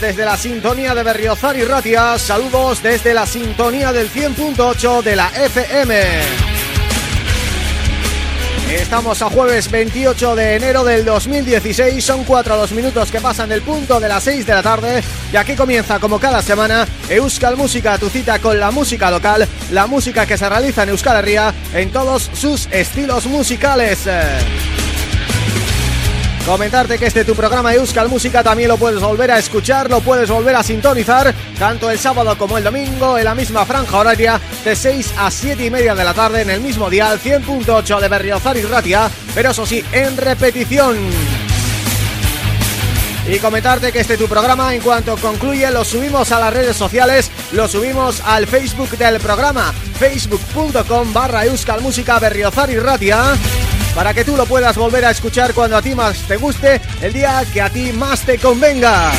desde la sintonía de Berriozar y Ratia, saludos desde la sintonía del 100.8 de la FM. Estamos a jueves 28 de enero del 2016, son cuatro los minutos que pasan del punto de las 6 de la tarde y aquí comienza como cada semana Euskal Música, tu cita con la música local, la música que se realiza en Euskal Herria en todos sus estilos musicales. Comentarte que este tu programa Euskal Música también lo puedes volver a escuchar, lo puedes volver a sintonizar tanto el sábado como el domingo en la misma franja horaria de 6 a 7 y media de la tarde en el mismo dial 100.8 de Berriozar y Ratia, pero eso sí, en repetición. Y comentarte que este tu programa en cuanto concluye lo subimos a las redes sociales, lo subimos al Facebook del programa, facebook.com barra Euskal Música Berriozar y Ratia para que tú lo puedas volver a escuchar cuando a ti más te guste, el día que a ti más te convenga.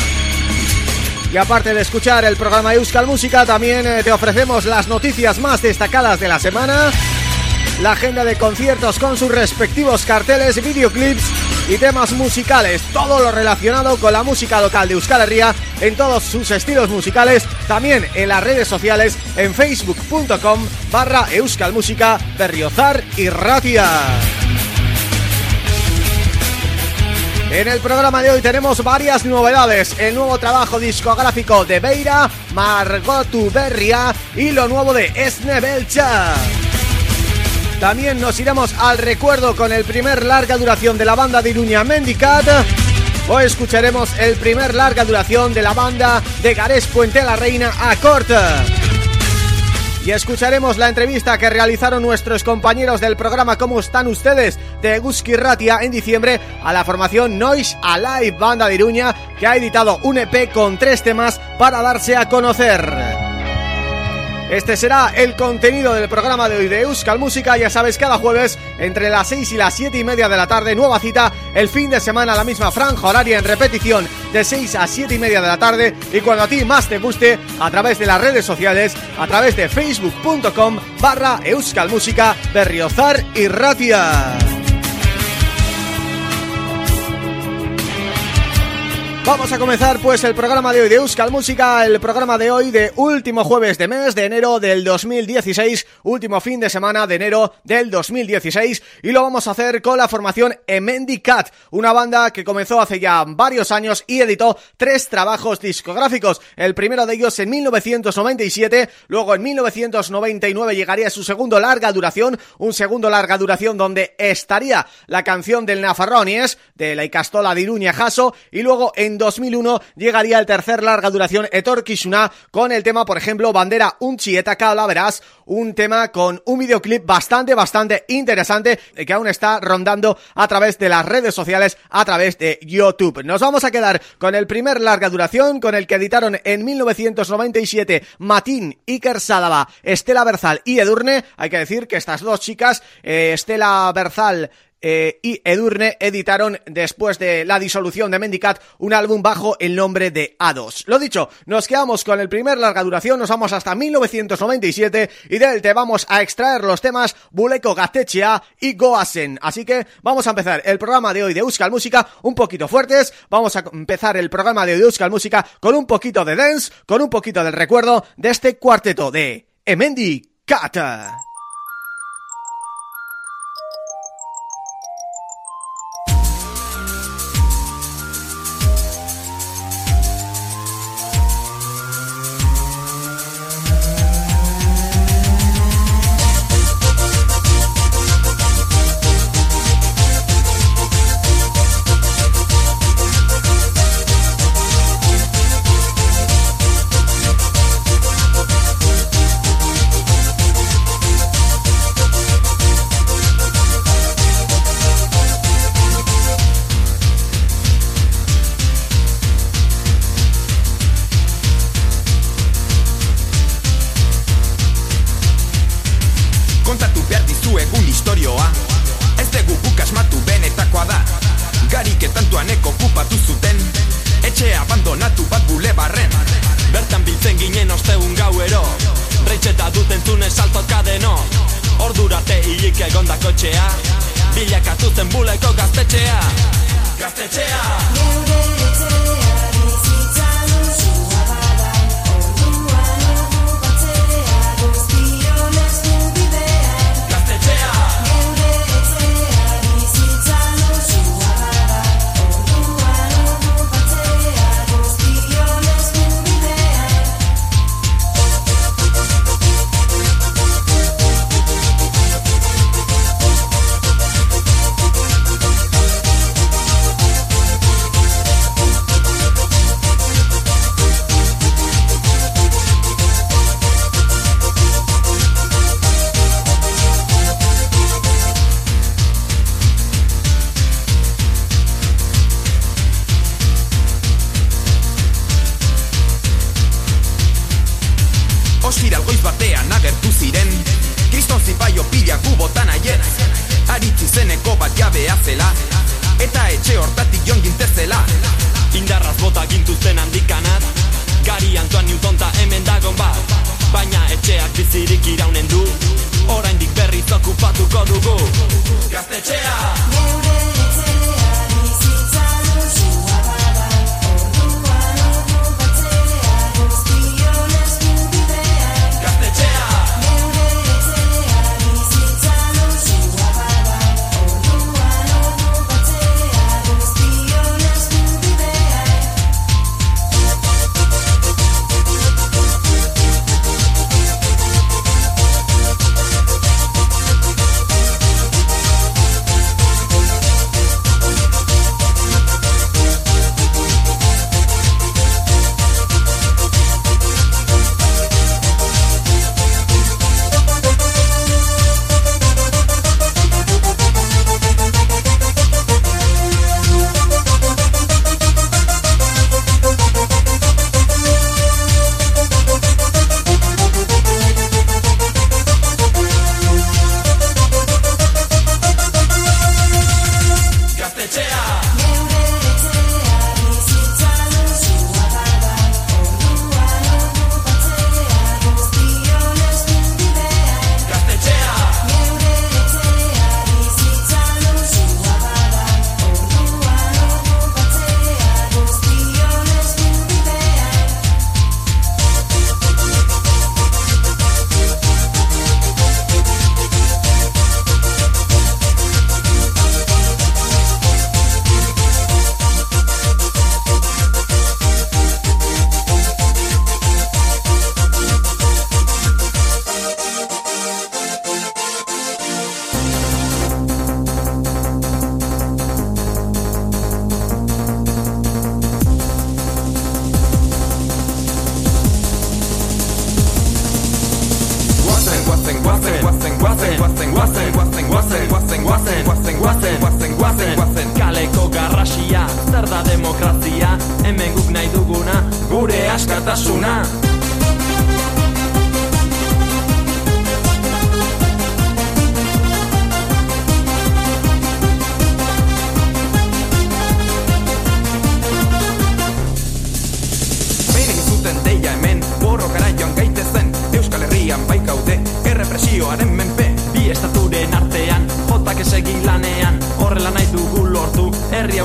Y aparte de escuchar el programa Euskal Música, también eh, te ofrecemos las noticias más destacadas de la semana la agenda de conciertos con sus respectivos carteles, videoclips y temas musicales, todo lo relacionado con la música local de Euskal Herria en todos sus estilos musicales, también en las redes sociales en facebook.com barra euskalmusica berriozar y ratia. En el programa de hoy tenemos varias novedades. El nuevo trabajo discográfico de Beira, Margotu Berria y lo nuevo de Esne Belcha. También nos iremos al recuerdo con el primer larga duración de la banda de Iruña Mendicat o escucharemos el primer larga duración de la banda de Garés Puente la Reina a Corta y escucharemos la entrevista que realizaron nuestros compañeros del programa ¿Cómo están ustedes? de Guski Ratia en diciembre a la formación Noise Alive Banda de Iruña que ha editado un EP con tres temas para darse a conocer. Este será el contenido del programa de hoy de Euskal Música, ya sabes, cada jueves entre las 6 y las 7 y media de la tarde, nueva cita, el fin de semana la misma franja horaria en repetición de 6 a 7 y media de la tarde y cuando a ti más te guste, a través de las redes sociales, a través de facebook.com barra Euskal Música, Berriozar y Ratia. Vamos a comenzar pues el programa de hoy de Euskal Música, el programa de hoy de último jueves de mes de enero del 2016, último fin de semana de enero del 2016 y lo vamos a hacer con la formación Emendi Cat, una banda que comenzó hace ya varios años y editó tres trabajos discográficos, el primero de ellos en 1997, luego en 1999 llegaría su segundo larga duración, un segundo larga duración donde estaría la canción del Nafarronies, de la Icastola de Iruña Jaso y luego en 2001 llegaría el tercer larga duración Etor Kishuna con el tema, por ejemplo, Bandera Unchi la verás, un tema con un videoclip bastante, bastante interesante que aún está rondando a través de las redes sociales, a través de YouTube. Nos vamos a quedar con el primer larga duración, con el que editaron en 1997 Matín, Iker Sadaba, Estela Berzal y Edurne. Hay que decir que estas dos chicas, eh, Estela Berzal eh, y Edurne editaron después de la disolución de Mendicat un álbum bajo el nombre de A2. Lo dicho, nos quedamos con el primer larga duración, nos vamos hasta 1997 y de él te vamos a extraer los temas Buleko Gatechea y Goasen. Así que vamos a empezar el programa de hoy de Euskal Música un poquito fuertes, vamos a empezar el programa de hoy de Euskal Música con un poquito de dance, con un poquito del recuerdo de este cuarteto de Emendi.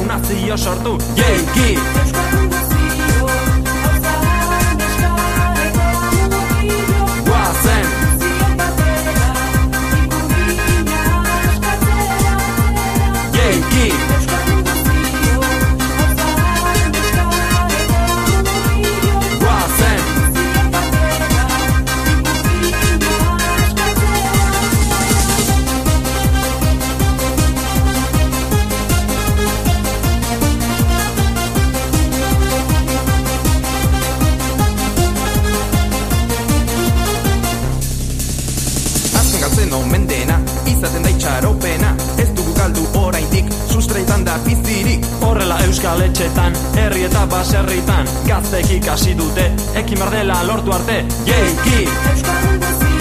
nazio sortu Jei, yeah! gaztek ikasi dute, ekin berdela lortu arte, jeiki! Euskal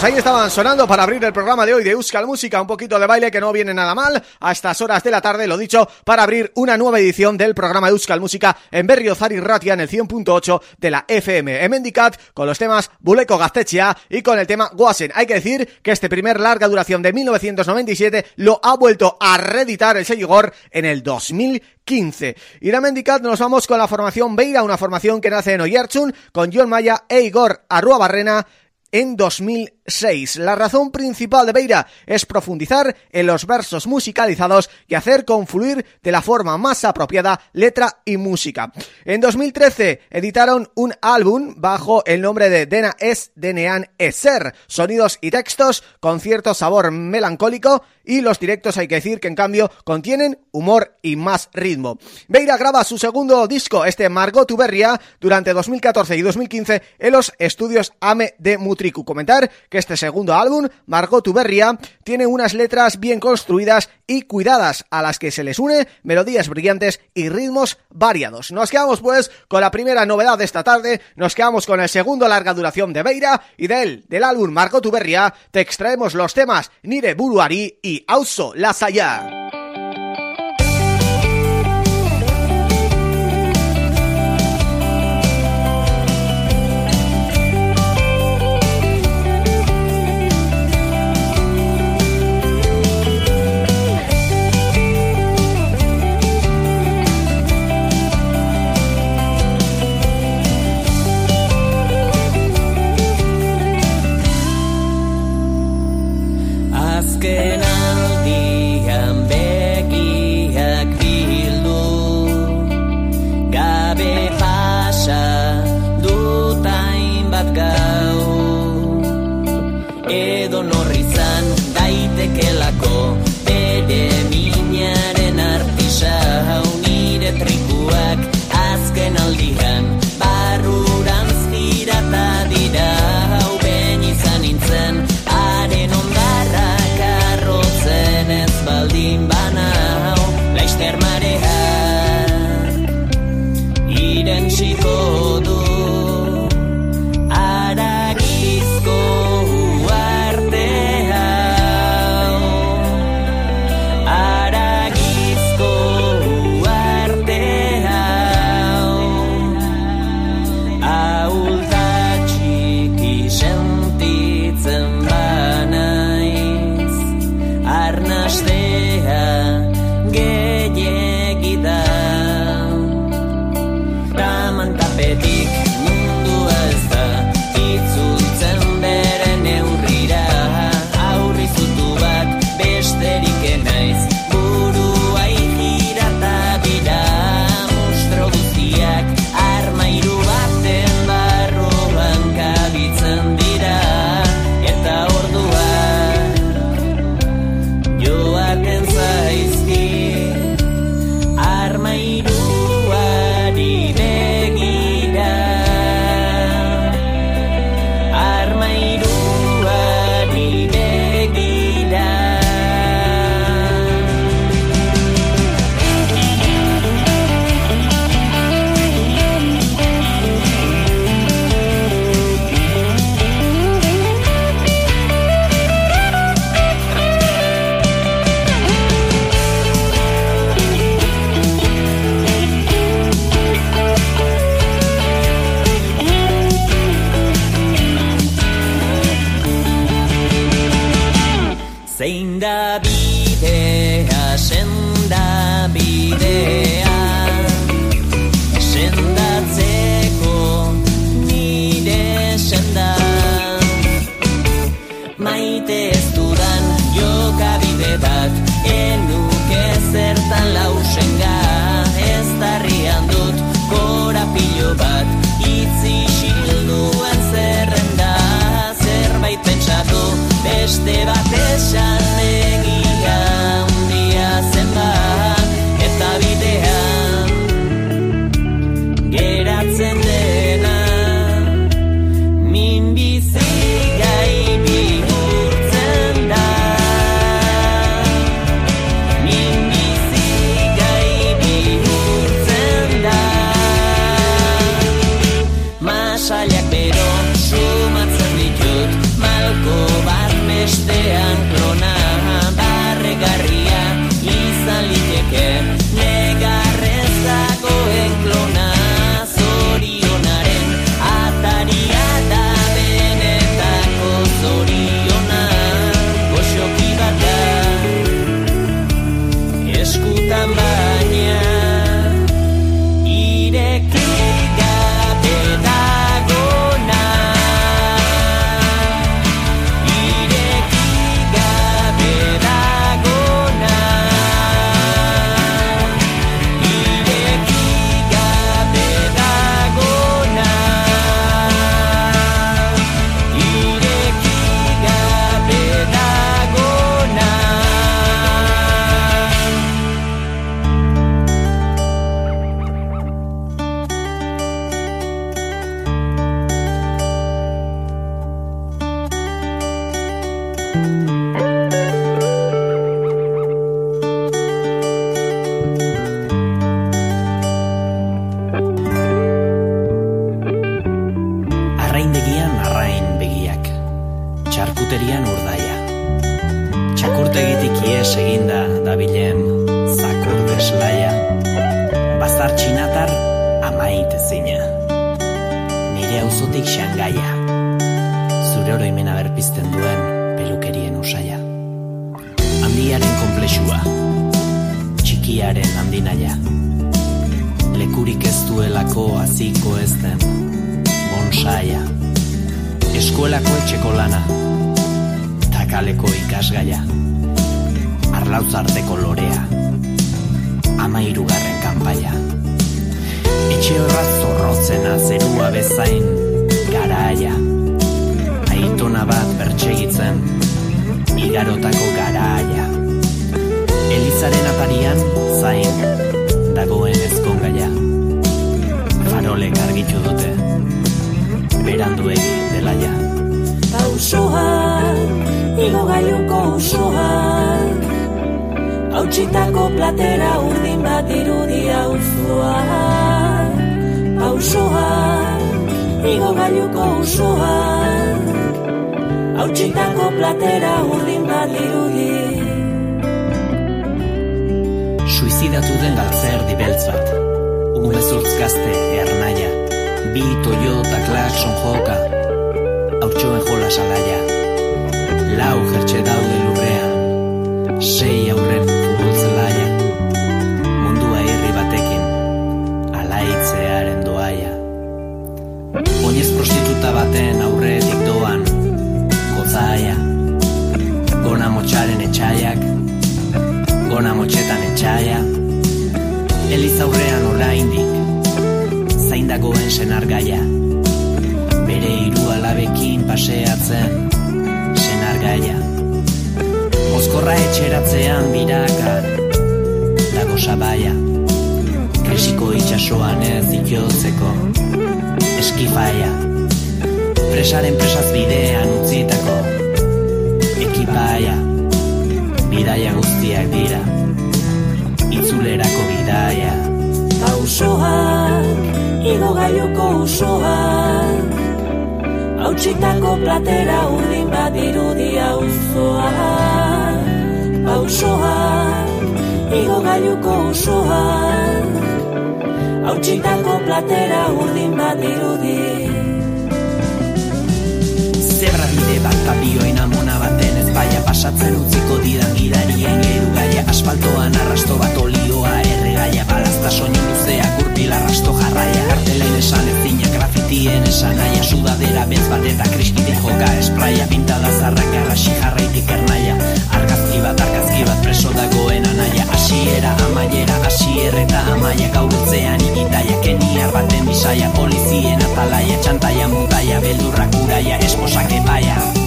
Pues ahí estaban sonando para abrir el programa de hoy de Euskal Música, un poquito de baile que no viene nada mal, a estas horas de la tarde, lo dicho, para abrir una nueva edición del programa de Euskal Música en Berriozar y Ratia en el 100.8 de la FM en Mendicat, con los temas Buleco Gaztechea y con el tema Guasen. Hay que decir que este primer larga duración de 1997 lo ha vuelto a reeditar el Selligor en el 2015. Y de Mendicat nos vamos con la formación Beira, una formación que nace en Oyarchun, con John Maya e Igor Arruabarrena en 2015. 6. La razón principal de Beira es profundizar en los versos musicalizados y hacer confluir de la forma más apropiada letra y música. En 2013 editaron un álbum bajo el nombre de Dena es Denean Eser, sonidos y textos con cierto sabor melancólico y los directos hay que decir que en cambio contienen humor y más ritmo. Beira graba su segundo disco, este Margot Tuberria, durante 2014 y 2015 en los estudios AME de Mutriku. Comentar que este segundo álbum, Margot Tuberria, tiene unas letras bien construidas y cuidadas a las que se les une melodías brillantes y ritmos variados. Nos quedamos pues con la primera novedad de esta tarde, nos quedamos con el segundo larga duración de Beira y de él, del álbum Margot Tuberria, te extraemos los temas Nire Buruari y Auso Lasaya. Ardian arrain begiak, txarkuterian urdaia. Txakurtegitik ies eginda dabilen zakur deslaia. Bazar txinatar amait zina. Nire auzotik xangaia. Zure oroimena berpizten duen pelukerien usaia. Handiaren komplexua, txikiaren handinaia. Lekurik ez duelako aziko ez den bonsaia. Eskuelako etxeko lana. Takaleko ikasgaia. Arlautzarteko lorea. Ama irugarren kanpaia. Etxe horra zorrotzena zerua bezain. Garaia. Aitona bat bertsegitzen. Igarotako garaia. Elizaren atarian zain. Dagoen ezkongaia farolek argitu dute beranduegi delaia Pausoak, igo gailuko usoak Hautsitako platera urdin bat irudia uzuak Pausoak, igo gailuko usoak Hautsitako platera urdin bat irudi. Suizidatu den galtzer dibeltz bat Umezurtz gazte ernaia Bi Toyota klakson joka Hautxoen jola salaia Lau jertxe daude lurrean. Sei aurren futbol zelaia Mundua irri batekin. Alaitzearen doaia. Oinez prostituta baten aurretik doan. Gozaia Gona motxaren etxaiak. Gona motxetan etxaia. Eliz aurrean oraindik dagoen senar gaia Bere hiru alabekin paseatzen Senar gaia Mozkorra etxeratzean biraka Dago sabaia. Krisiko itxasoan ez ikiotzeko Eskifaia Presaren presaz bidean utzitako Ekipaia. Bidaia guztiak dira gailuko usoak Hautsitako platera urdin bat irudia uzoak Pausoak, igo gailuko usoak Hautsitako platera urdin bat irudi. Zebra bide bat tapioen amona baten ez baia pasatzen utziko didan gidarien geru gaia Asfaltoan arrasto bat olioa erregaia Balazta soinu luzea gurpil arrasto jarraia. Kartelen esan ezina grafitien esan aia Sudadera bez bat eta kriskitik joka espraia Pintada zarrak garrasi jarraitik ernaia. Argazki bat, argazki bat preso dagoen anaia. Asiera, amaiera, asier eta amaia. Gaurutzean ikitaia, keniar baten bisaia. Polizien atalaia, txantaia, montaia Beldurrak uraia, esposak epaia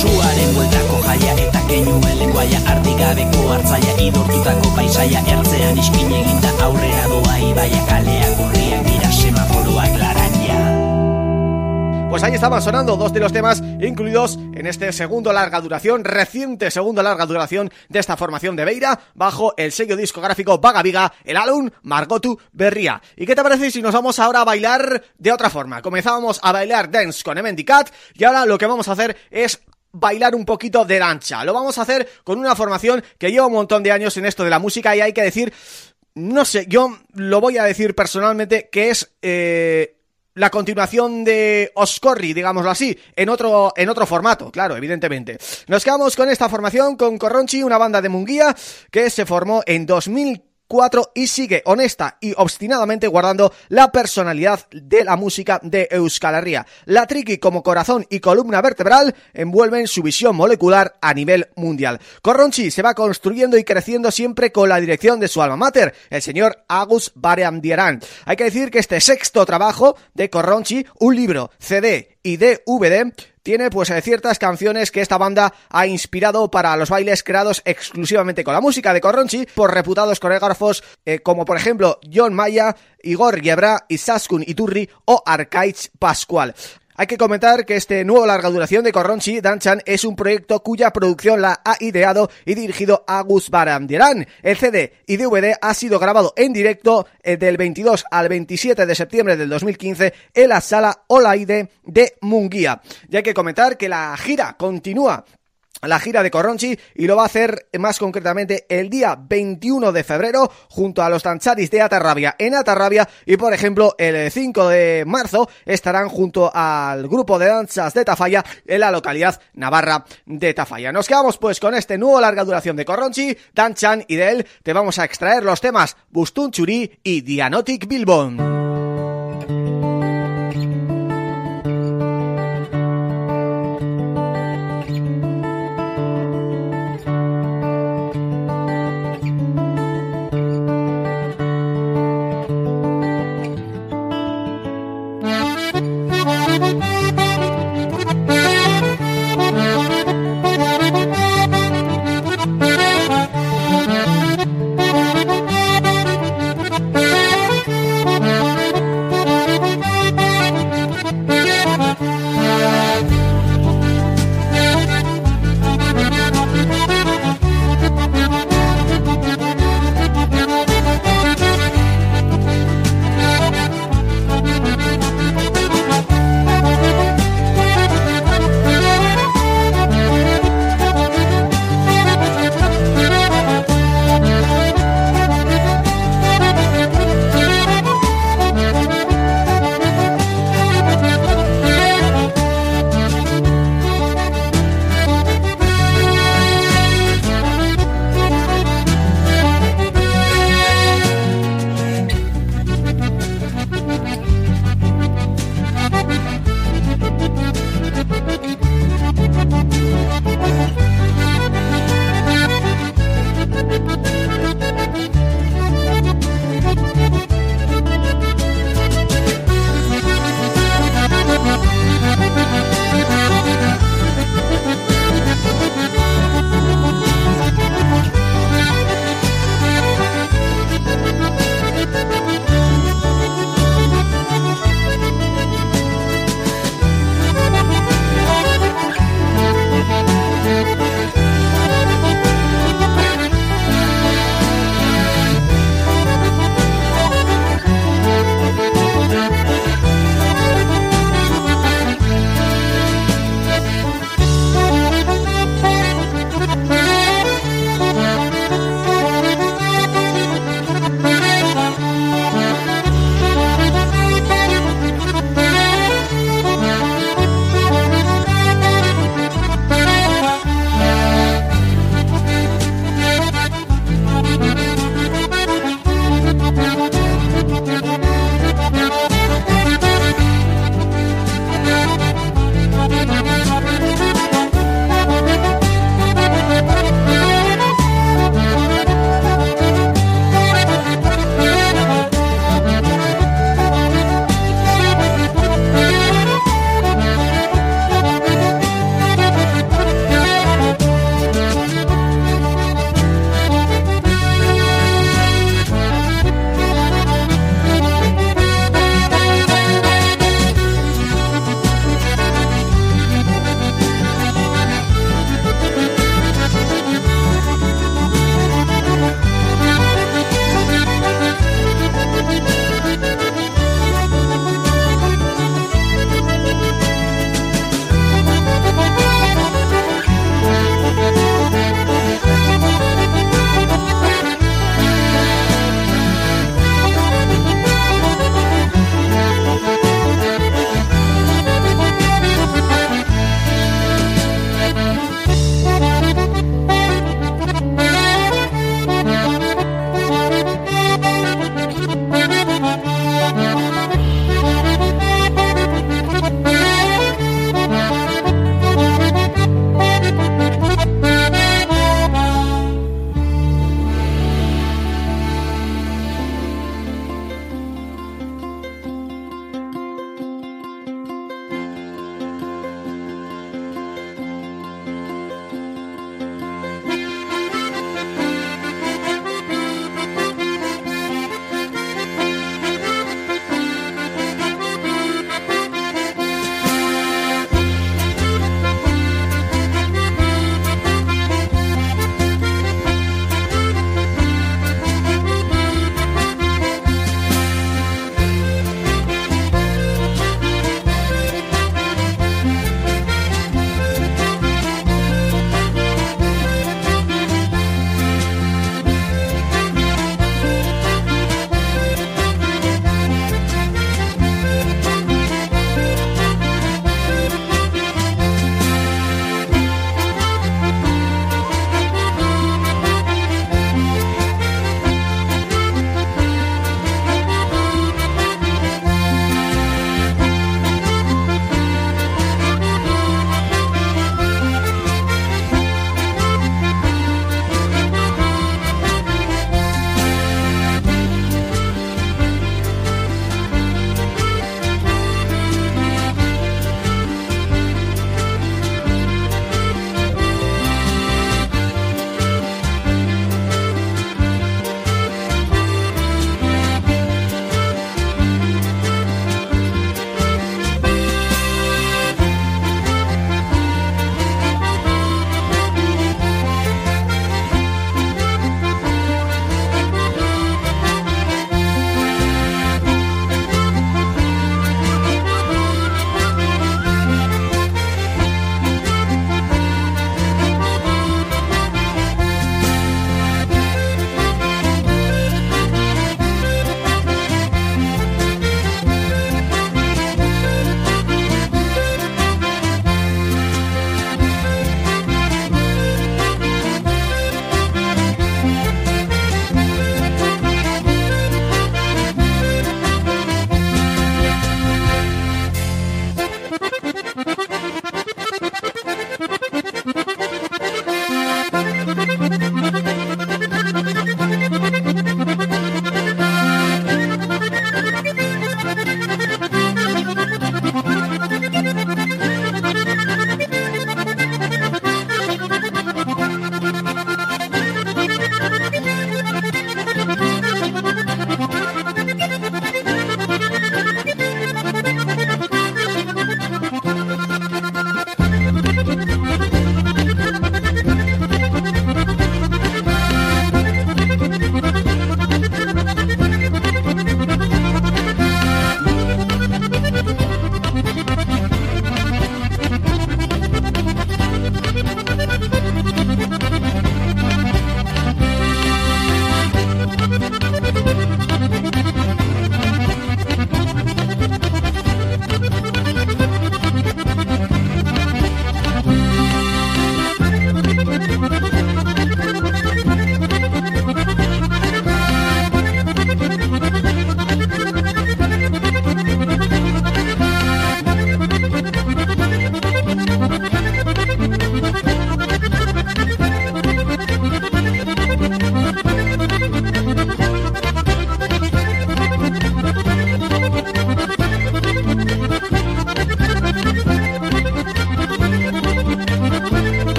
Suaren bueltako jaia eta kenuen lenguaia Ardigabeko hartzaia, idortutako paisaia Ertzean iskin eginda aurrera doa ibaia Kaleak dira semaforoak laranja Pues ahí estaban sonando dos de los temas incluidos en este segundo larga duración, reciente segundo larga duración de esta formación de Beira, bajo el sello discográfico Vaga Viga, el álbum Margotu Berría. ¿Y qué te parece si nos vamos ahora a bailar de otra forma? Comenzábamos a bailar dance con Cat y ahora lo que vamos a hacer es bailar un poquito de dancha. Lo vamos a hacer con una formación que lleva un montón de años en esto de la música y hay que decir, no sé, yo lo voy a decir personalmente que es... Eh, la continuación de Oscorri, digámoslo así, en otro en otro formato, claro, evidentemente. Nos quedamos con esta formación, con Corronchi, una banda de Munguía que se formó en 2000 y sigue honesta y obstinadamente guardando la personalidad de la música de Euskal Herria. La Triki como corazón y columna vertebral envuelven su visión molecular a nivel mundial. Corronchi se va construyendo y creciendo siempre con la dirección de su alma mater, el señor Agus Bareandieran. Hay que decir que este sexto trabajo de Corronchi, un libro, CD y DVD tiene pues ciertas canciones que esta banda ha inspirado para los bailes creados exclusivamente con la música de Corronchi por reputados coreógrafos eh, como por ejemplo John Maya, Igor Yebra, Isaskun Iturri o Arcaich Pascual. Hay que comentar que este nuevo larga duración de Corronchi Danchan es un proyecto cuya producción la ha ideado y dirigido Agus Barandiran. El CD y DVD ha sido grabado en directo eh, del 22 al 27 de septiembre del 2015 en la sala Olaide de Munguía. Y hay que comentar que la gira continúa la gira de Corronchi y lo va a hacer más concretamente el día 21 de febrero junto a los Tancharis de Atarrabia en Atarrabia y por ejemplo el 5 de marzo estarán junto al grupo de danzas de Tafalla en la localidad navarra de Tafalla. Nos quedamos pues con este nuevo larga duración de Corronchi, Danchan y de él te vamos a extraer los temas Bustun Churi y Dianotic Bilbon.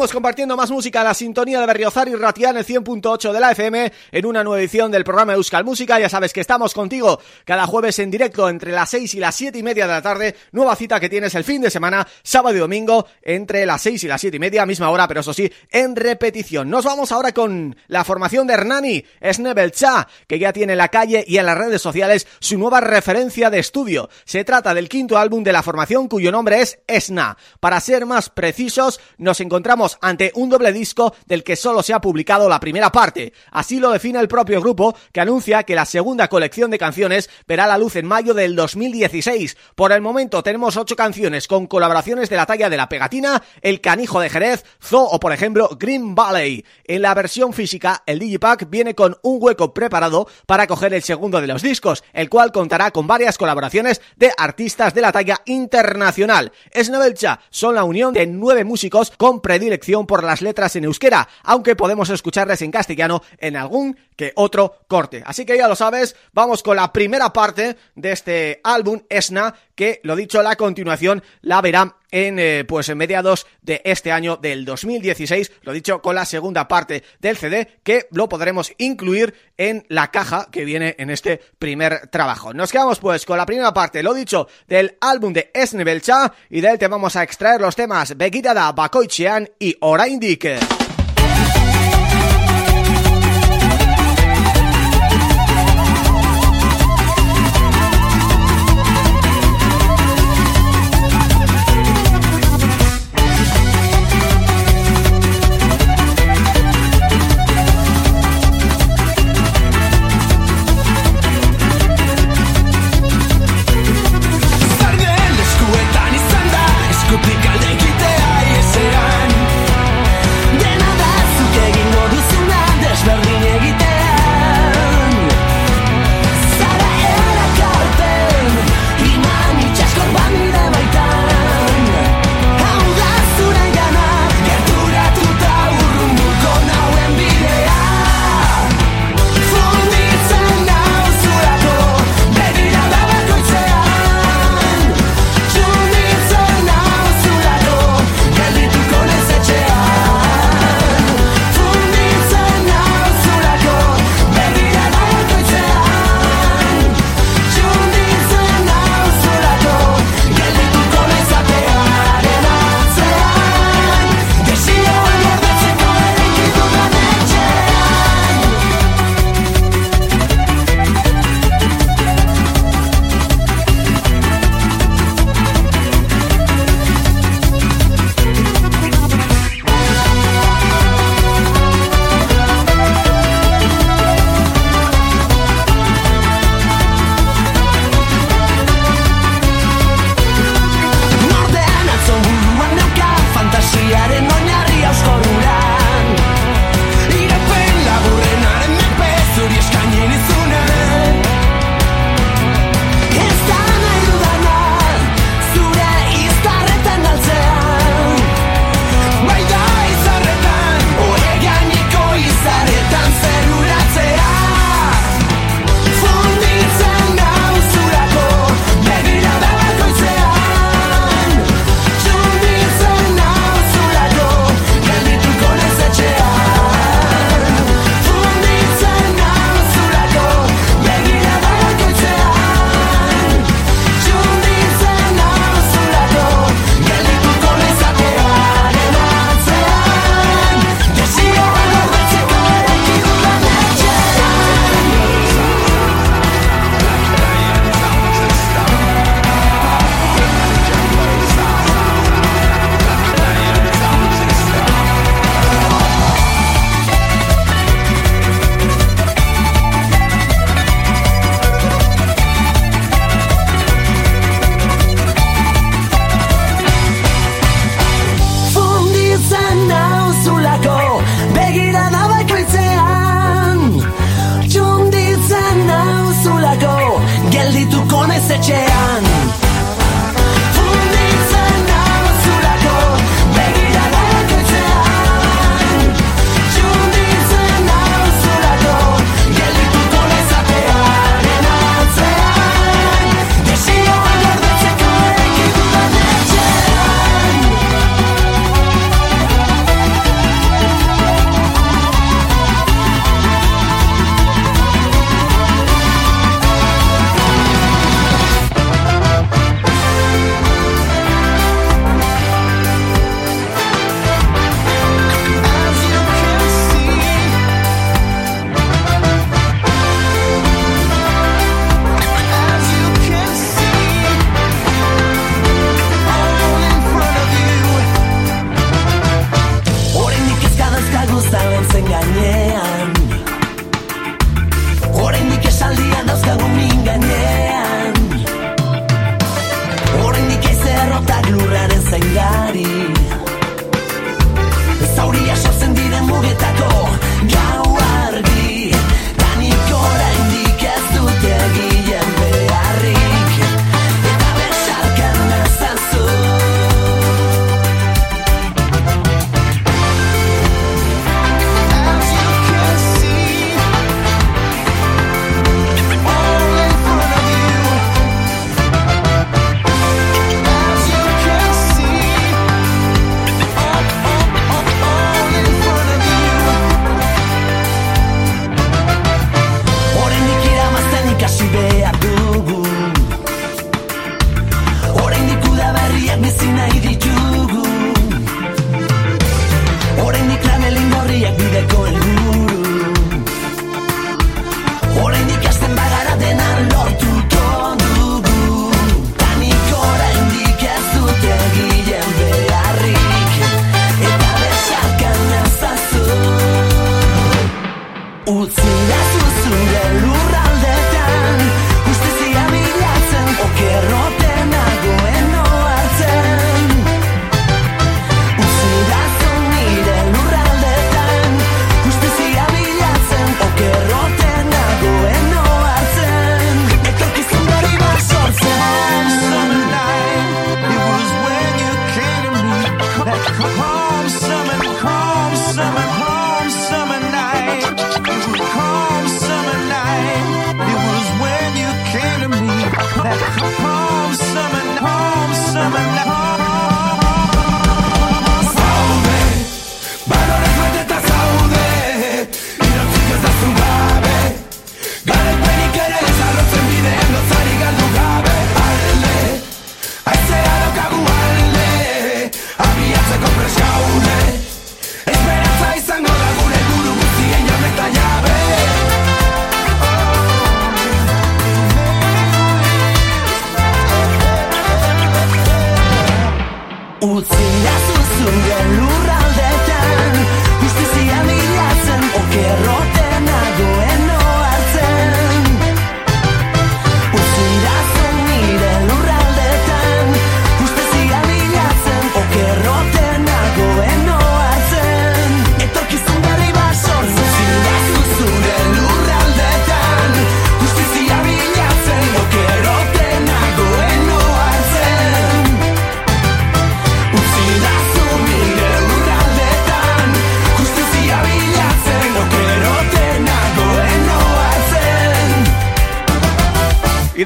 Seguimos compartiendo más música a la sintonía de Berriozar y Ratia en el 100.8 de la FM en una nueva edición del programa Euskal Música. Ya sabes que estamos contigo cada jueves en directo entre las 6 y las 7 y media de la tarde. Nueva cita que tienes el fin de semana, sábado y domingo, entre las 6 y las 7 y media, misma hora, pero eso sí, en repetición. Nos vamos ahora con la formación de Hernani, Cha, que ya tiene en la calle y en las redes sociales su nueva referencia de estudio. Se trata del quinto álbum de la formación cuyo nombre es Esna. Para ser más precisos, nos encontramos ante un doble disco del que solo se ha publicado la primera parte. Así lo define el propio grupo, que anuncia que la segunda colección de canciones verá la luz en mayo del 2016. Por el momento tenemos ocho canciones con colaboraciones de la talla de La Pegatina, El Canijo de Jerez, Zoo o por ejemplo Green Valley. En la versión física, el Digipack viene con un hueco preparado para coger el segundo de los discos, el cual contará con varias colaboraciones de artistas de la talla internacional. Esnovelcha son la unión de nueve músicos con por las letras en euskera, aunque podemos escucharles en castellano en algún que otro corte. Así que ya lo sabes, vamos con la primera parte de este álbum, Esna, que, lo dicho, la continuación la verán en eh, pues en mediados de este año del 2016, lo dicho con la segunda parte del CD que lo podremos incluir en la caja que viene en este primer trabajo. Nos quedamos pues con la primera parte, lo dicho, del álbum de Esnebelcha y de él te vamos a extraer los temas Begirada, Bakoichean y Oraindik.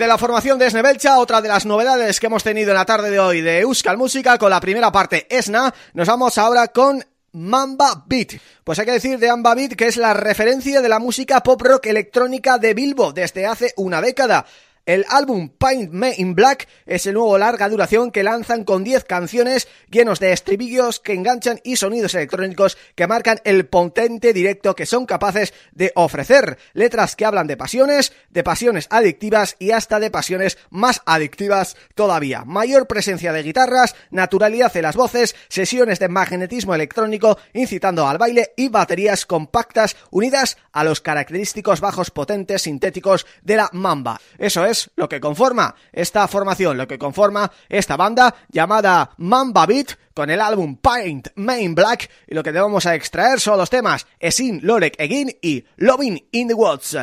La formación de Esnebelcha, otra de las novedades que hemos tenido en la tarde de hoy de Euskal Música, con la primera parte Esna, nos vamos ahora con Mamba Beat. Pues hay que decir de Mamba Beat que es la referencia de la música pop rock electrónica de Bilbo desde hace una década. El álbum Paint Me in Black es el nuevo larga duración que lanzan con 10 canciones llenos de estribillos que enganchan y sonidos electrónicos que marcan el potente directo que son capaces de ofrecer. Letras que hablan de pasiones, de pasiones adictivas y hasta de pasiones más adictivas todavía. Mayor presencia de guitarras, naturalidad en las voces, sesiones de magnetismo electrónico incitando al baile y baterías compactas unidas a los característicos bajos potentes sintéticos de la Mamba. Eso es lo que conforma esta formación, lo que conforma esta banda llamada Mamba Beat con el álbum Paint Main Black y lo que debemos a extraer son los temas Esin Lorek Egin y Loving in the Woods.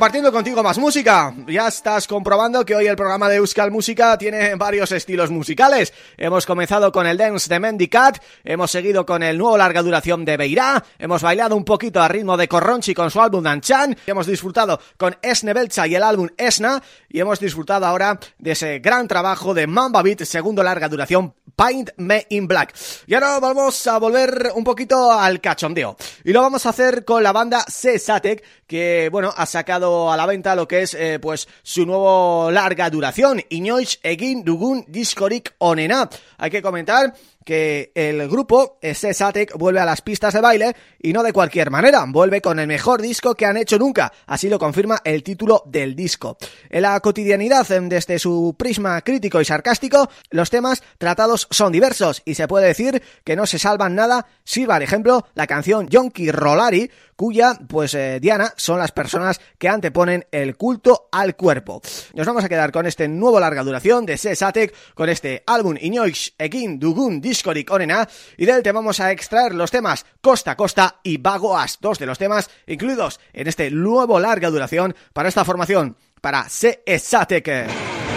Compartiendo contigo más música. Ya estás comprobando que hoy el programa de Euskal Música tiene varios estilos musicales. Hemos comenzado con el dance de Mendicat, hemos seguido con el nuevo larga duración de Beirá, hemos bailado un poquito a ritmo de Corronchi con su álbum Danchan, hemos disfrutado con Esne Belcha y el álbum Esna, y hemos disfrutado ahora de ese gran trabajo de Mamba Beat, segundo larga duración Paint Me in Black. Y ahora vamos a volver un poquito al cachondeo. Y lo vamos a hacer con la banda C-Satek, que, bueno, ha sacado a la venta lo que es, eh, pues, su nuevo larga duración, Iñoich Egin Dugun Discorik Onena. Hay que comentar que el grupo Satek vuelve a las pistas de baile y no de cualquier manera, vuelve con el mejor disco que han hecho nunca, así lo confirma el título del disco. En la cotidianidad, desde su prisma crítico y sarcástico, los temas tratados son diversos y se puede decir que no se salvan nada, sirva de ejemplo la canción Yonki Rolari, cuya, pues eh, Diana, son las personas que anteponen el culto al cuerpo. Nos vamos a quedar con este nuevo larga duración de Satek, con este álbum Iñoix Ekin Dugun Discorik Onena, y de él te vamos a extraer los temas Costa Costa y Bagoas, dos de los temas incluidos en este nuevo larga duración para esta formación, para Satek.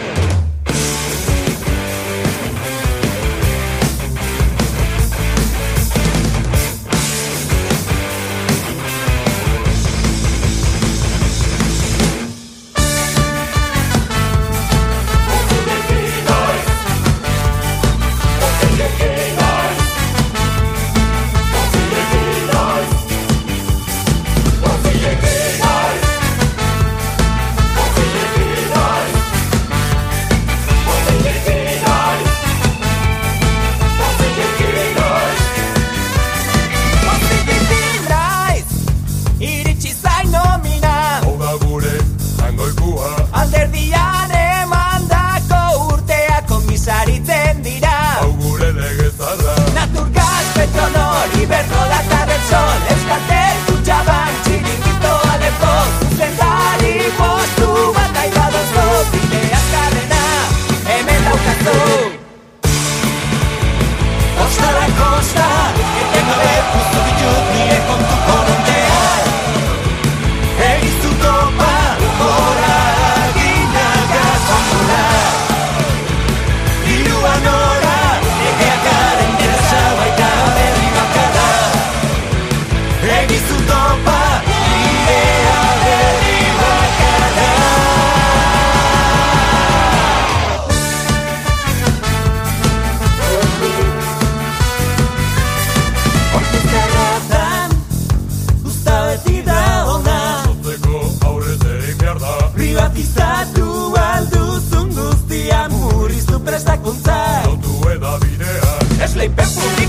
they best.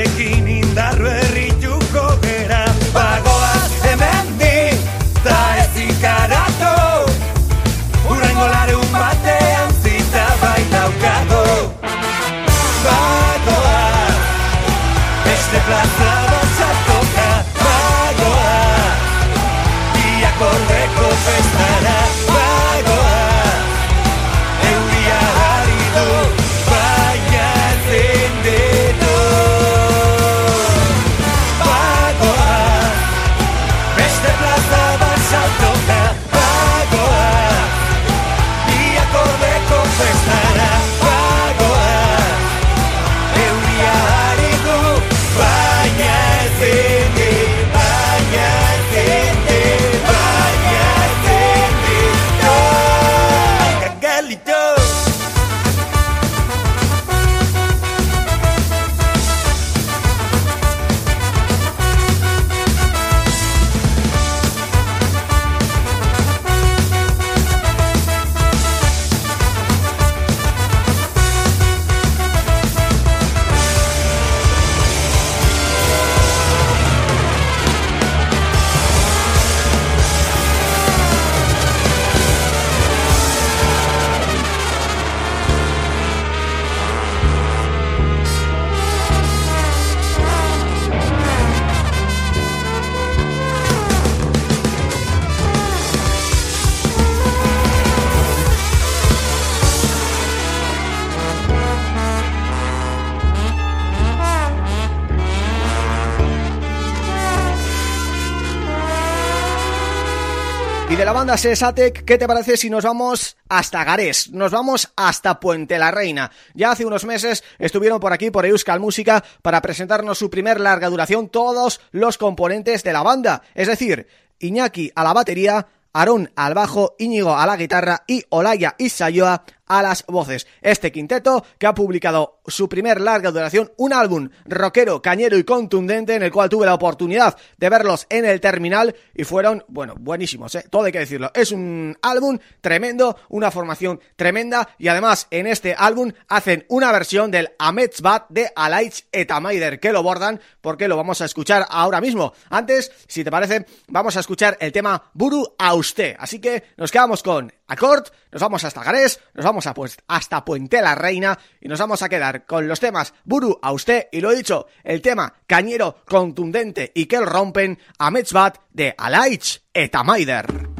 Gintonik Sesatec, ¿qué te parece si nos vamos hasta Garés? Nos vamos hasta Puente la Reina. Ya hace unos meses estuvieron por aquí, por Euskal Música, para presentarnos su primer larga duración todos los componentes de la banda. Es decir, Iñaki a la batería, Aarón al bajo, Íñigo a la guitarra y Olaya y Sayoa a las voces. Este quinteto que ha publicado su primer larga duración, un álbum rockero, cañero y contundente en el cual tuve la oportunidad de verlos en el terminal y fueron, bueno, buenísimos, ¿eh? todo hay que decirlo. Es un álbum tremendo, una formación tremenda y además en este álbum hacen una versión del Ametsbat de Alaich Etamaider que lo bordan porque lo vamos a escuchar ahora mismo. Antes, si te parece, vamos a escuchar el tema Buru Auste. Así que nos quedamos con Accord, nos vamos hasta Garés, nos vamos a pues hasta Puente la Reina y nos vamos a quedar con los temas Buru a usted y lo he dicho, el tema cañero, contundente y que el rompen a Metzbat de Alaich Etamaider.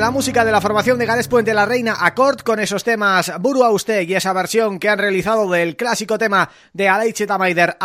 La música de la formación de Gales Puente la Reina Accord con esos temas Buru a usted y esa versión que han realizado del clásico tema de Aleiche Tamaider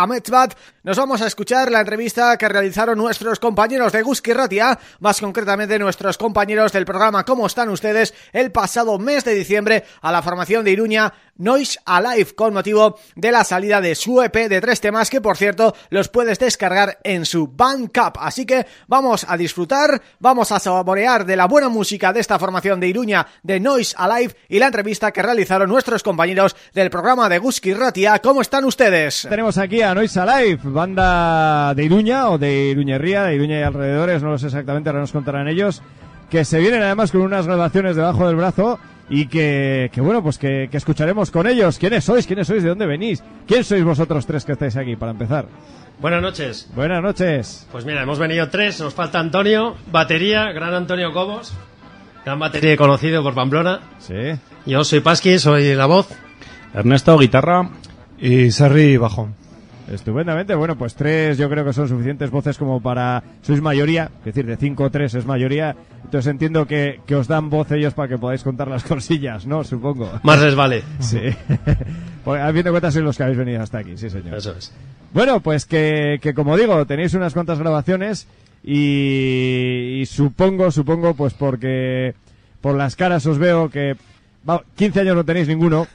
nos vamos a escuchar la entrevista que realizaron nuestros compañeros de Guski Ratia, más concretamente nuestros compañeros del programa ¿Cómo están ustedes? el pasado mes de diciembre a la formación de Iruña Noise Alive con motivo de la salida de su EP de tres temas que por cierto los puedes descargar en su Bandcamp. Así que vamos a disfrutar, vamos a saborear de la buena música de esta formación de Iruña de Noise Alive y la entrevista que realizaron nuestros compañeros del programa de Guski Ratia. ¿Cómo están ustedes? Tenemos aquí a Noise Alive, banda de Iruña o de Iruñería, de Iruña y alrededores, no lo sé exactamente, ahora nos contarán ellos, que se vienen además con unas grabaciones debajo del brazo y que, que bueno, pues que, que, escucharemos con ellos. ¿Quiénes sois? ¿Quiénes sois? ¿De dónde venís? ¿Quién sois vosotros tres que estáis aquí para empezar? Buenas noches. Buenas noches. Pues mira, hemos venido tres, nos falta Antonio, batería, gran Antonio Cobos, gran batería conocido por Pamplona. Sí. Yo soy Pasqui, soy la voz. Ernesto, guitarra. Y Sarri, bajo. Estupendamente, bueno, pues tres yo creo que son suficientes voces como para... Sois mayoría, es decir, de cinco o tres es mayoría, entonces entiendo que, que os dan voz ellos para que podáis contar las cosillas, ¿no? Supongo. Más les vale. Sí. pues, habiendo cuenta sois los que habéis venido hasta aquí, sí señor. Eso es. Bueno, pues que, que como digo, tenéis unas cuantas grabaciones y, y supongo, supongo, pues porque por las caras os veo que 15 años no tenéis ninguno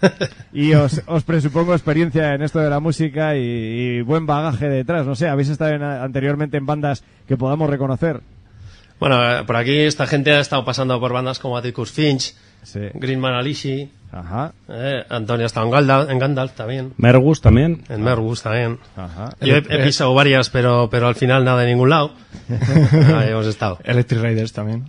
y os, presupongo experiencia en esto de la música y, buen bagaje detrás. No sé, habéis estado en, anteriormente en bandas que podamos reconocer. Bueno, eh, por aquí esta gente ha estado pasando por bandas como Atticus Finch, Sí. Greenman Alishi, Ajá, eh, Antonio ha estado en Gandalf, en Gandalf también, Mergus también. en Mergus también. ajá. Yo he, he pisado varias, pero, pero al final nada de ningún lado. Ahí hemos estado. Electric Riders también.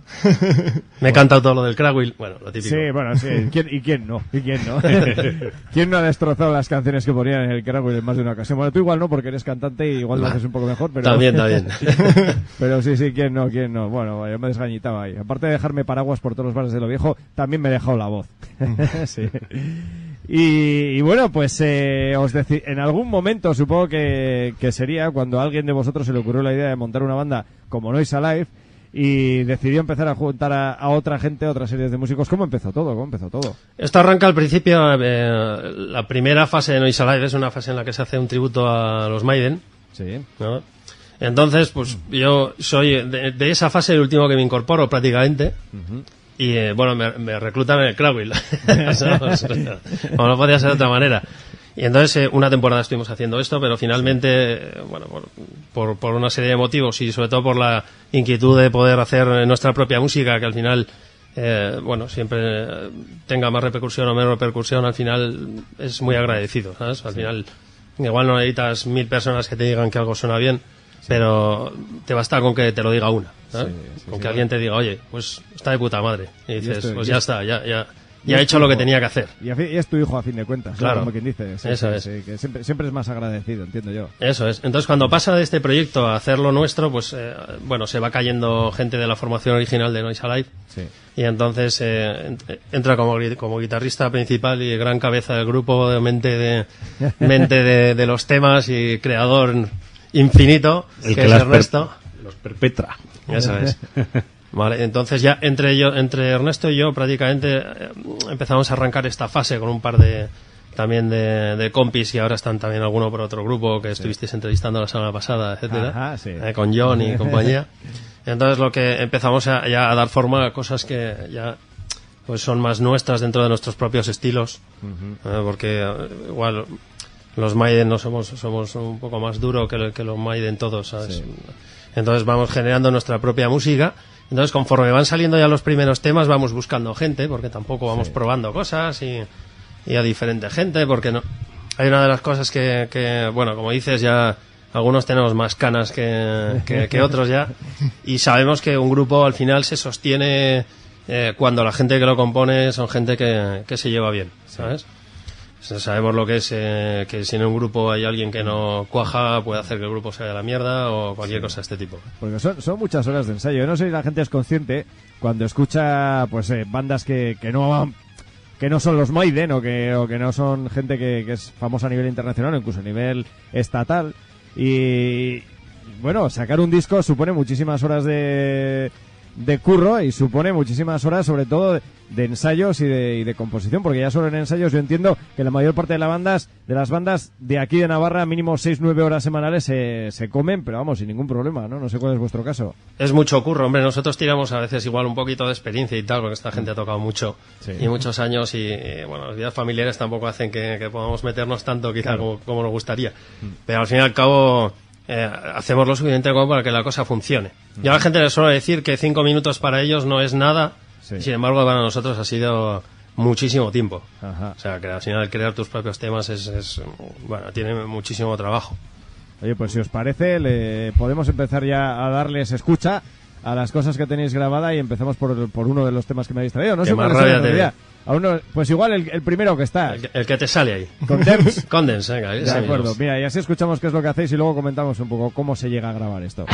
Me he cantado todo lo del Cragwill, bueno, lo típico. Sí, bueno, sí. ¿Quién- ¿Y quién no? ¿Y quién no? ¿Quién no ha destrozado las canciones que ponían en el Caraguil en más de una ocasión? Bueno, tú igual no, porque eres cantante y igual lo haces un poco mejor, pero... También, también. pero sí, sí, ¿quién no? ¿Quién no? Bueno, yo me desgañitaba ahí. Aparte de dejarme paraguas por todos los bares de lo viejo, también me he dejado la voz. sí. Y, y bueno, pues eh, os deci- en algún momento supongo que, que sería cuando a alguien de vosotros se le ocurrió la idea de montar una banda como Noise Alive y decidió empezar a juntar a, a otra gente, a otras series de músicos. ¿Cómo empezó todo? ¿Cómo empezó todo? Esto arranca al principio, eh, la primera fase de Noise Alive es una fase en la que se hace un tributo a los Maiden, Sí. ¿no? Entonces, pues yo soy de, de esa fase el último que me incorporo prácticamente. Y eh, bueno, me, me reclutan en el Crowell. Como no podía ser de otra manera. Y entonces eh, una temporada estuvimos haciendo esto, pero finalmente, eh, bueno, por, por, por una serie de motivos y sobre todo por la inquietud de poder hacer nuestra propia música, que al final, eh, bueno, siempre tenga más repercusión o menos repercusión, al final es muy agradecido, ¿sabes? Al final, igual no necesitas mil personas que te digan que algo suena bien, pero te basta con que te lo diga una, con que alguien te diga, oye, pues está de puta madre. Y dices, esto- pues ya esto- está, ya, ya, ya he hecho lo que tenía que hacer. Y, es tu hijo a fin de cuentas, ¿no? Claro. como quien dice. Sí, Eso sí, es. sí, que siempre, siempre es más agradecido, entiendo yo. Eso es. Entonces, cuando pasa de este proyecto a hacerlo nuestro, pues, eh, bueno, se va cayendo gente de la formación original de Noise Alive. Y entonces eh, ent- entra como, como guitarrista principal y gran cabeza del grupo, de mente de, mente de, de los temas y creador infinito, El que, que es las per- Ernesto. Los perpetra. Eso es. Vale, entonces ya entre yo, entre Ernesto y yo prácticamente eh, empezamos a arrancar esta fase con un par de también de, de compis y ahora están también alguno por otro grupo que estuvisteis entrevistando la semana pasada, etcétera, Ajá, sí. eh, con John y compañía. Entonces lo que empezamos a, ya a dar forma a cosas que ya pues son más nuestras dentro de nuestros propios estilos, eh, porque igual los Maiden no somos somos un poco más duro que, que los Maiden todos, ¿sabes? Entonces vamos generando nuestra propia música. Entonces conforme van saliendo ya los primeros temas vamos buscando gente, porque tampoco vamos probando cosas y, y a diferente gente, porque no hay una de las cosas que, que bueno, como dices ya algunos tenemos más canas que, que, que otros ya y sabemos que un grupo al final se sostiene eh, cuando la gente que lo compone son gente que, que se lleva bien, ¿sabes? Sabemos lo que es eh, que si en un grupo hay alguien que no cuaja puede hacer que el grupo se vaya a la mierda o cualquier cosa de este tipo. Porque son, son muchas horas de ensayo. Yo no sé si la gente es consciente cuando escucha pues eh, bandas que, que no que no son los Maiden o que, o que no son gente que, que es famosa a nivel internacional o incluso a nivel estatal. Y bueno, sacar un disco supone muchísimas horas de, de curro y supone muchísimas horas, sobre todo de, ensayos y de, y de composición, porque ya solo en ensayos yo entiendo que la mayor parte de las bandas, de las bandas de aquí de Navarra, mínimo 6-9 horas semanales se, se comen, pero vamos, sin ningún problema, ¿no? No sé cuál es vuestro caso. Es mucho curro, hombre. Nosotros tiramos a veces igual un poquito de experiencia y tal, porque esta gente ha tocado mucho Sí. y muchos años y, eh, bueno, las vidas familiares tampoco hacen que, que podamos meternos tanto quizá como, como nos gustaría. Pero al fin y al cabo eh, hacemos lo suficiente como para que la cosa funcione. Yo a la gente les suelo decir que cinco minutos para ellos no es nada, Sí. sin embargo para nosotros ha sido muchísimo tiempo. Ajá. O sea, que al final crear tus propios temas es, es, bueno, tiene muchísimo trabajo. Oye, pues si os parece, le podemos empezar ya a darles escucha a las cosas que tenéis grabada y empezamos por, por uno de los temas que me habéis traído. No sé más rabia te. A uno- pues igual el, el primero que está. El, que- el que te sale ahí. Condense. Condense, venga. De acuerdo, mira, y así escuchamos qué es lo que hacéis y luego comentamos un poco cómo se llega a grabar esto.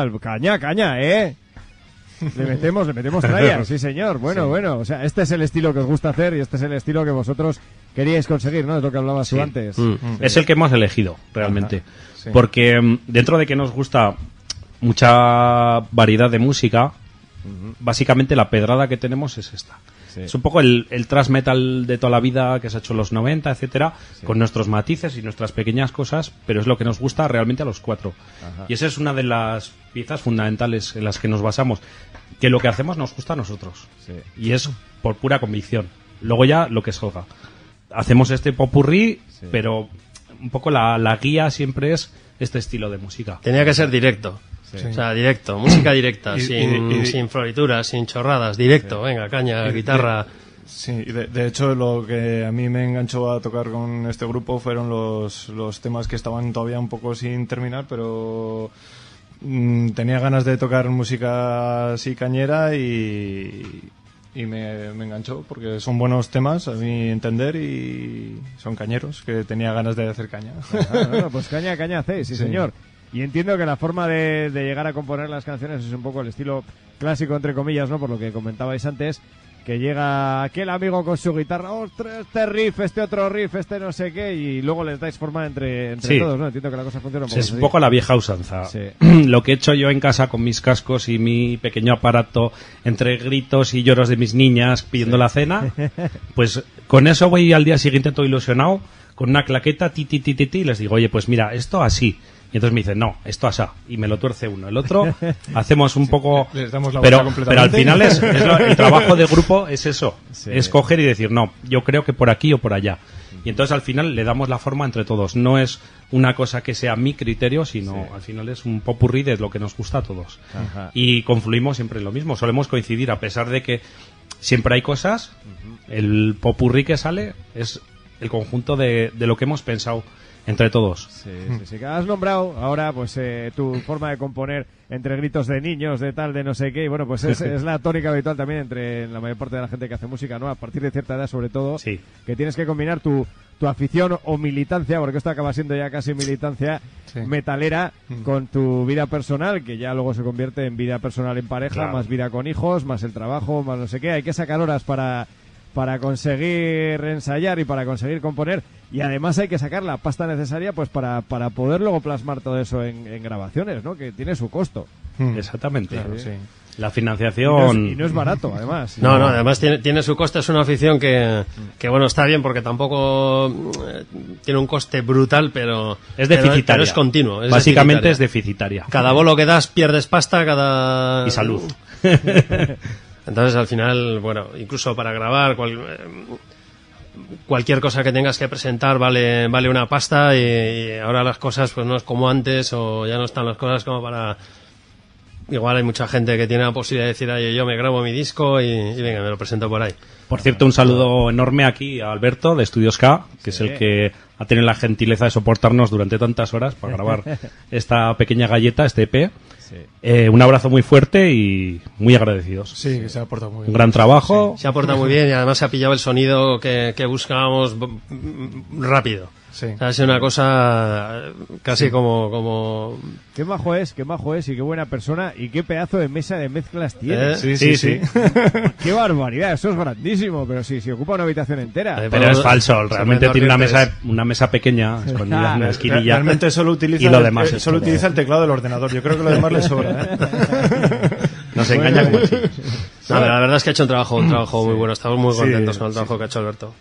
Chaval, caña, caña, ¿eh? Le metemos, le metemos tralla, sí señor. Bueno, bueno, o sea, este es el estilo que os gusta hacer y este es el estilo que vosotros queríais conseguir, ¿no? Es lo que hablabas tú antes. Mm. Es el que hemos elegido, realmente. Porque mm, dentro de que nos gusta mucha variedad de música, básicamente la pedrada que tenemos es esta. Es un poco el, el thrash metal de toda la vida que se ha hecho en los 90, etcétera, con nuestros matices y nuestras pequeñas cosas, pero es lo que nos gusta realmente a los cuatro. Ajá. Y esa es una de las piezas fundamentales en las que nos basamos, que lo que hacemos nos gusta a nosotros. Sí. Y es por pura convicción. Luego ya lo que salga. Hacemos este popurrí, Sí. pero un poco la, la guía siempre es este estilo de música. Tenía que ser directo. Sí. O sea, directo, música directa, Y- sin, y- y- sin florituras, sin chorradas, directo, venga, caña, Y- guitarra. Sí, de, de hecho lo que a mí me enganchó a tocar con este grupo fueron los, los temas que estaban todavía un poco sin terminar, pero mm, tenía ganas de tocar música así cañera y, y me, me enganchó porque son buenos temas a mi entender y son cañeros que tenía ganas de hacer caña. Ah, bueno, pues caña, caña hacéis, sí, Sí. señor. Y entiendo que la forma de, de llegar a componer las canciones es un poco el estilo clásico, entre comillas, ¿no? Por lo que comentabais antes, que llega aquel amigo con su guitarra, ostras, este riff, este otro riff, este no sé qué, y luego les dais forma entre, entre Sí. todos, ¿no? Entiendo que la cosa funciona un poco Es un poco la vieja usanza. Sí. Lo que he hecho yo en casa con mis cascos y mi pequeño aparato entre gritos y lloros de mis niñas pidiendo la cena, pues con eso voy al día siguiente todo ilusionado, con una claqueta, ti, ti, ti, ti, ti, y les digo, oye, pues mira, esto así. Y entonces me dicen, no, esto asá. Y me lo tuerce uno. El otro, hacemos un poco... les damos la pero, pero al final es, es lo- el trabajo de grupo es eso. Sí. Es coger y decir, no, yo creo que por aquí o por allá. Y entonces al final le damos la forma entre todos. No es una cosa que sea mi criterio, sino al final es un popurrí de lo que nos gusta a todos. Ajá. Y confluimos siempre en lo mismo. Solemos coincidir, a pesar de que siempre hay cosas, el popurrí que sale es el conjunto de, de lo que hemos pensado entre todos. Sí, sí, sí. Has nombrado ahora pues eh, tu forma de componer entre gritos de niños, de tal, de no sé qué, y bueno, pues es, es la tónica habitual también entre la mayor parte de la gente que hace música, ¿no? A partir de cierta edad, sobre todo, Sí. que tienes que combinar tu, tu afición o militancia, porque esto acaba siendo ya casi militancia Sí. metalera, con tu vida personal, que ya luego se convierte en vida personal en pareja, Claro. más vida con hijos, más el trabajo, más no sé qué. Hay que sacar horas para para conseguir ensayar y para conseguir componer y además hay que sacar la pasta necesaria pues para, para poder luego plasmar todo eso en, en grabaciones, ¿no? Que tiene su costo. Mm. Exactamente. Claro, sí. La Y no, es, financiación... y no es barato, además. No, no, además tiene, tiene su coste, es una afición que, que, bueno, está bien porque tampoco eh, tiene un coste brutal, pero Es deficitaria. pero es continuo. es Básicamente deficitaria. es deficitaria. Cada bolo que das pierdes pasta, cada... Y salud. Entonces al final, bueno, incluso para grabar cual- eh, cualquier cosa que tengas que presentar vale, vale una pasta y, y ahora las cosas pues no es como antes o ya no están las cosas como para... Igual hay mucha gente que tiene la posibilidad de decir, oye, yo me grabo mi disco y, y venga, me lo presento por ahí. Por cierto, un saludo enorme aquí a Alberto de Estudios K, que es el que ha tenido la gentileza de soportarnos durante tantas horas para grabar esta pequeña galleta, este EP. Eh, un abrazo muy fuerte y muy agradecidos. Sí, que se ha portado muy bien. Un gran trabajo. Se ha portado muy bien y además se ha pillado el sonido que, que buscábamos rápido. Sí. O sea, ha sido una cosa casi como, como Qué majo es, qué majo es y qué buena persona y qué pedazo de mesa de mezclas tiene. ¿Eh? Sí, Sí, sí, sí. Qué barbaridad, eso es grandísimo, pero sí, si ocupa una habitación entera. Eh, Pero es falso, realmente tiene una mesa, una mesa pequeña, escondida en una esquinilla. Realmente solo utiliza, y lo el- demás eh, es solo utiliza el teclado del ordenador. Yo creo que lo demás le sobra. ¿eh? Nos engaña como así. No, pero la verdad es que ha hecho un trabajo, un trabajo muy bueno. Estamos muy Sí, contentos con el sí, trabajo que ha hecho Alberto.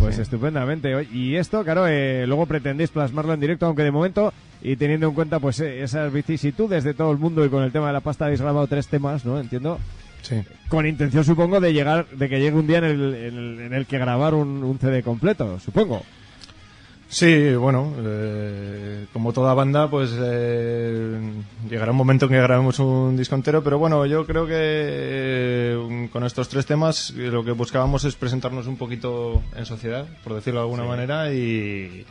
Pues estupendamente. Oye, Y esto, claro, eh, luego pretendéis plasmarlo en directo, aunque de momento, y teniendo en cuenta pues eh, esas vicisitudes de todo el mundo y con el tema de la pasta habéis grabado tres temas, ¿no? Entiendo. Sí. Con intención, supongo, de llegar, de que llegue un día en el, en el, en el que grabar un, un CD completo, supongo. Sí, bueno, eh, como toda banda, pues eh, llegará un momento en que grabemos un disco entero, pero bueno, yo creo que eh, con estos tres temas lo que buscábamos es presentarnos un poquito en sociedad, por decirlo de alguna manera, y,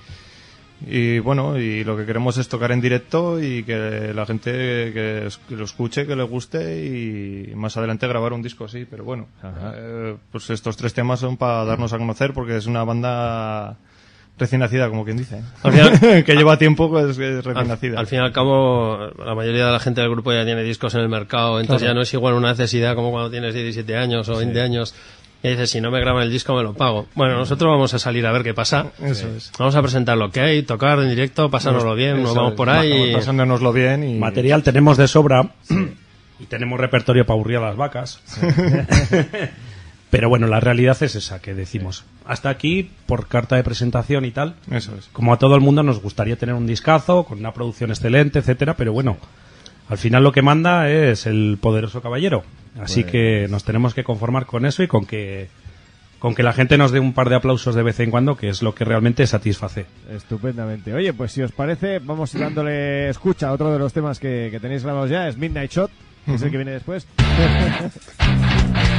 y bueno, y lo que queremos es tocar en directo y que la gente que, lo escuche, que le guste y más adelante grabar un disco, sí, pero bueno, eh, pues estos tres temas son para darnos a conocer porque es una banda recién nacida, como quien dice. Al final- que lleva tiempo, pues es recién Al, nacida. al fin y al cabo, la mayoría de la gente del grupo ya tiene discos en el mercado, entonces Claro. ya no es igual una necesidad como cuando tienes 17 años o 20 años. Y dices, si no me graban el disco, me lo pago. Bueno, nosotros vamos a salir a ver qué pasa. Eso es. Vamos a presentar lo que hay, tocar en directo, pasárnoslo bien, nos vamos es. por ahí. Pasándonoslo bien y... Material tenemos de sobra y tenemos repertorio para aburrir a las vacas. Pero bueno, la realidad es esa que decimos. Hasta aquí, por carta de presentación y tal, Eso es. como a todo el mundo nos gustaría tener un discazo con una producción excelente, etcétera, pero bueno, al final lo que manda es el poderoso caballero. Así Pues- que nos tenemos que conformar con eso y con que con que la gente nos dé un par de aplausos de vez en cuando, que es lo que realmente satisface. Estupendamente. Oye, pues si os parece, vamos dándole escucha a otro de los temas que, que tenéis grabados ya, es Midnight Shot, que es el que viene después.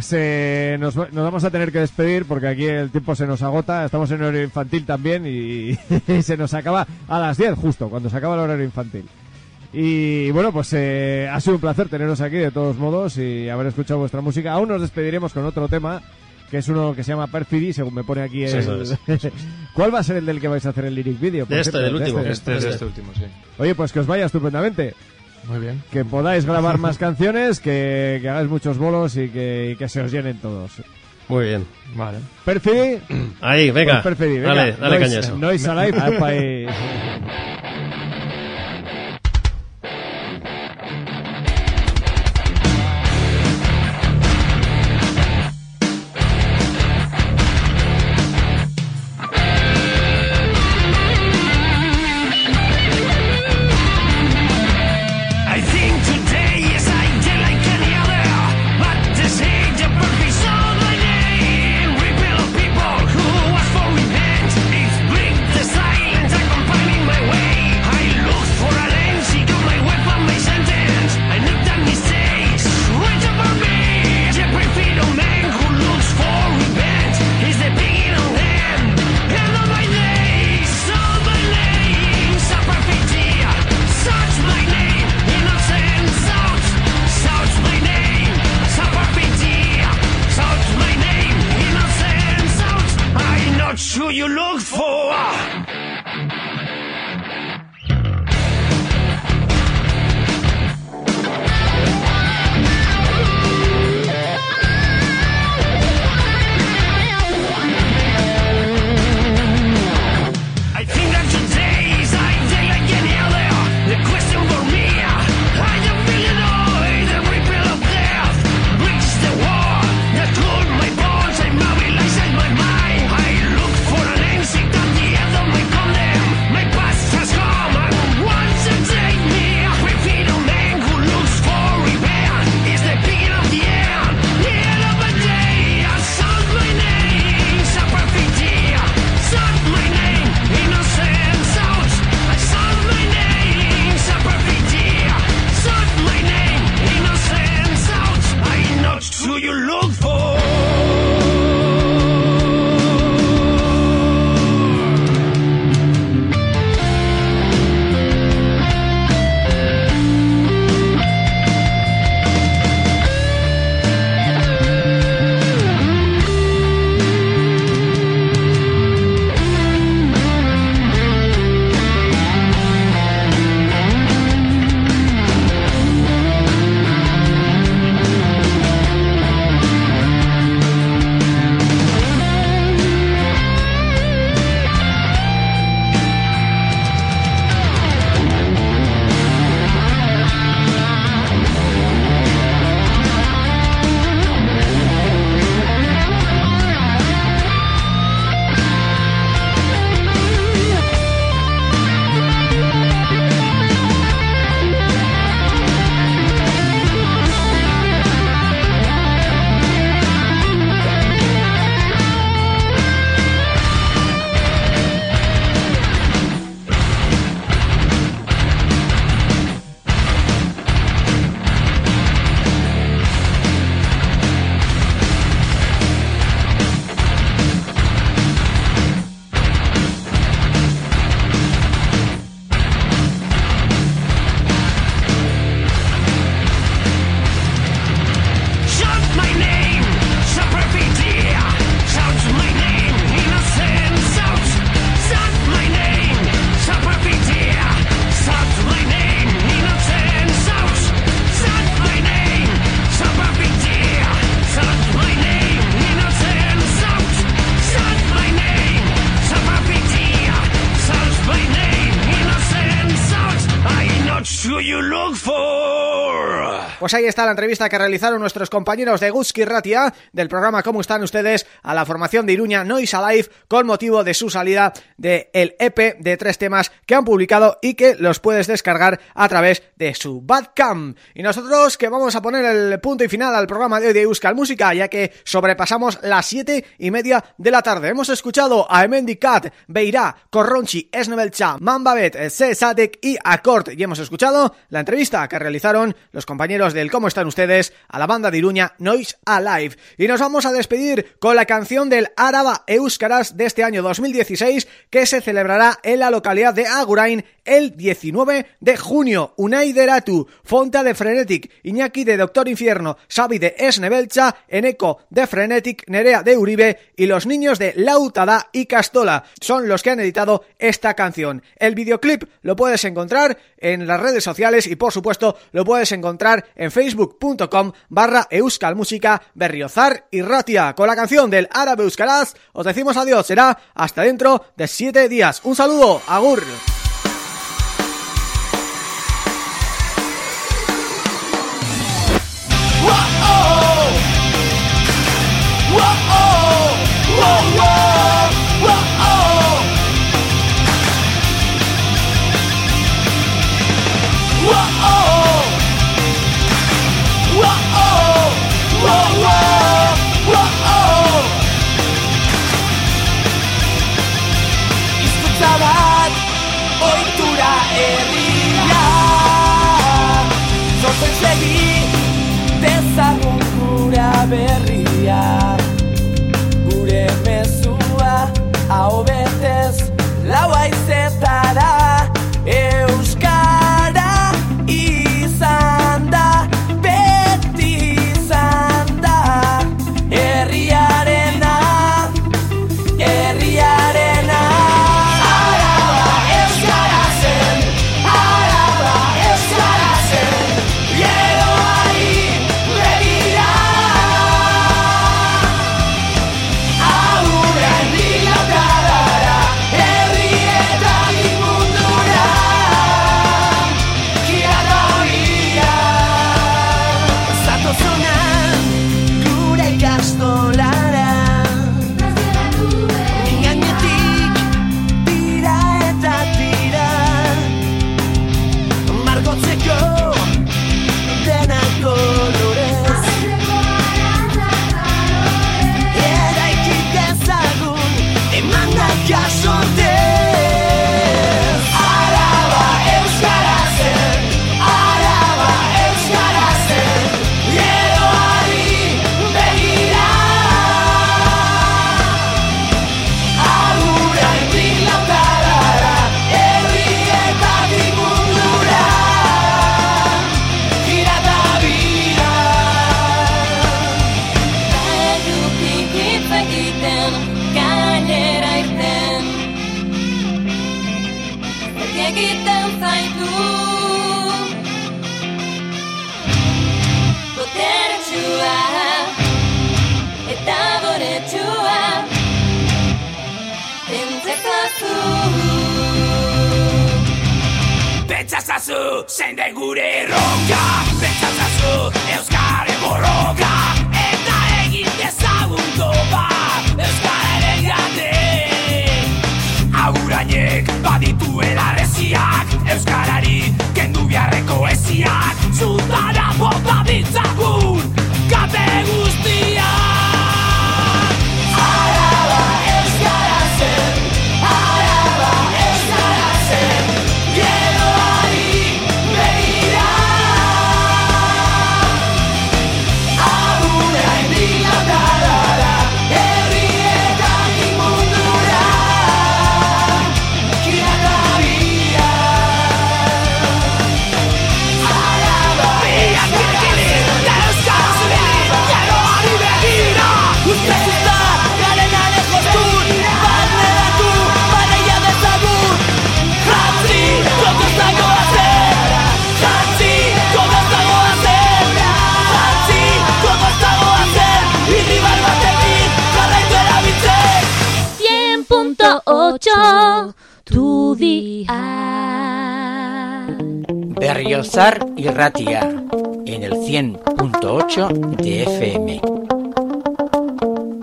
pues eh, nos, nos vamos a tener que despedir porque aquí el tiempo se nos agota. Estamos en horario infantil también y, se nos acaba a las 10 justo, cuando se acaba el horario infantil. Y bueno, pues eh, ha sido un placer teneros aquí de todos modos y haber escuchado vuestra música. Aún nos despediremos con otro tema, que es uno que se llama Perfidy, según me pone aquí Sí, el... eso ¿Cuál va a ser el del que vais a hacer el lyric video? De este, del último. Este es de este último, sí. Oye, pues que os vaya estupendamente. Muy bien. Que podáis grabar más canciones, que, que hagáis muchos bolos y que, y que se os llenen todos. Muy bien. Vale. Perfidi. Ahí, venga. Pues Perfidi, venga. Dale, dale eso. Noise Alive, Pues ahí está la entrevista que realizaron nuestros compañeros de Gutski Ratia del programa ¿Cómo están ustedes? a la formación de Iruña Noise Alive con motivo de su salida del EP de tres temas que han publicado y que los puedes descargar a través de su Badcam. Y nosotros que vamos a poner el punto y final al programa de hoy de Euskal Música ya que sobrepasamos las siete y media de la tarde. Hemos escuchado a Emendi Cat, Beirá, Corronchi, Esnebelcha, Mambabet, C. Satek y Accord y hemos escuchado la entrevista que realizaron los compañeros después del ¿Cómo están ustedes? a la banda de Iruña Noise Alive. Y nos vamos a despedir con la canción del Araba Euskaras de este año 2016 que se celebrará en la localidad de Agurain el 19 de junio. Unai Deratu, Fonta de Frenetic, Iñaki de Doctor Infierno, Xavi de Esnebelcha, Eneco de Frenetic, Nerea de Uribe y los niños de Lautada y Castola. Son los que han editado esta canción. El videoclip lo puedes encontrar en las redes sociales y por supuesto lo puedes encontrar en facebook.com barra euskalmusica berriozar y ratia. Con la canción del árabe euskaraz os decimos adiós. Será hasta dentro de siete días. Un saludo, agur.